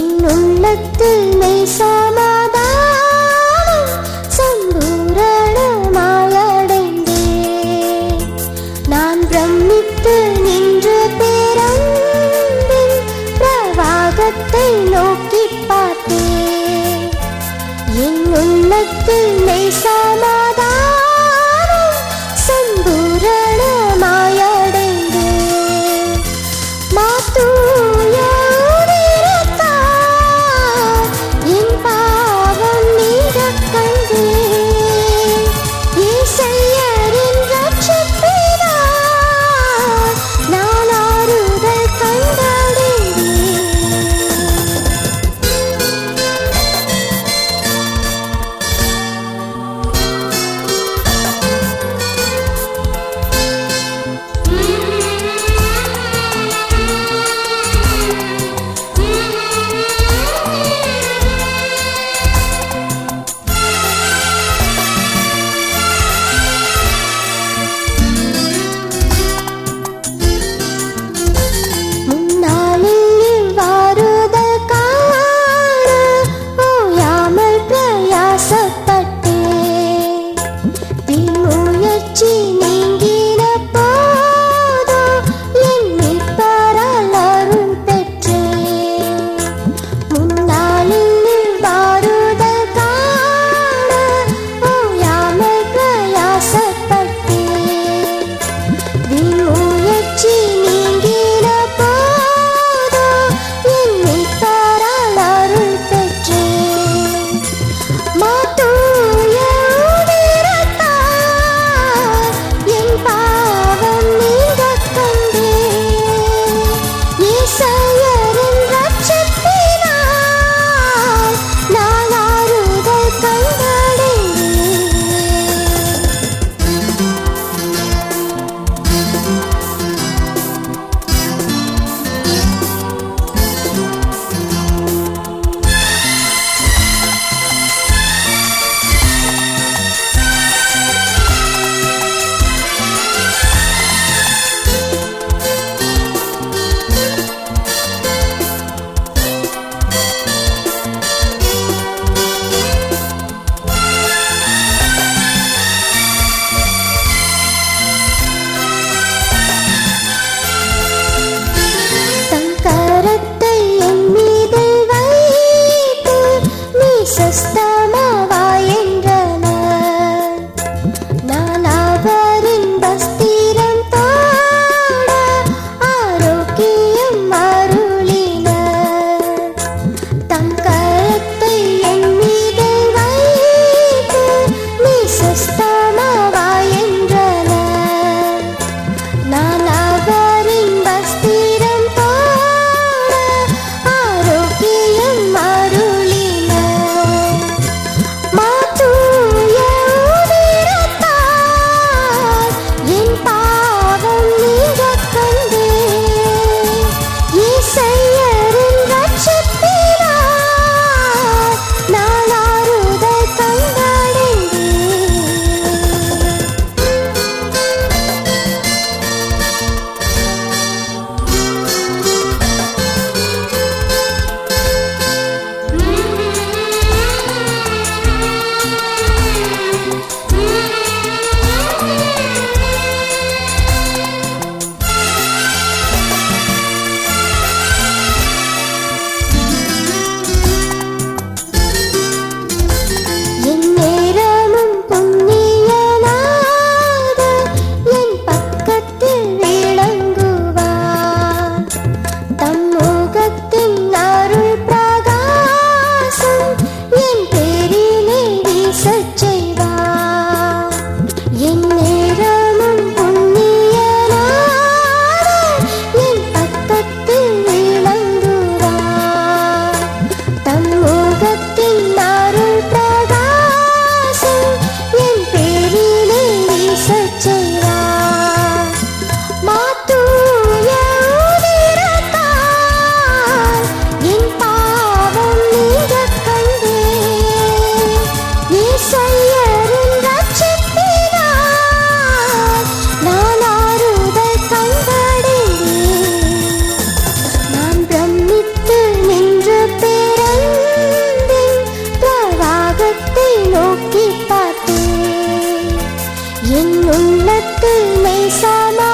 என் உள்ளத்தில் மெய் சமாதானம் 对你什么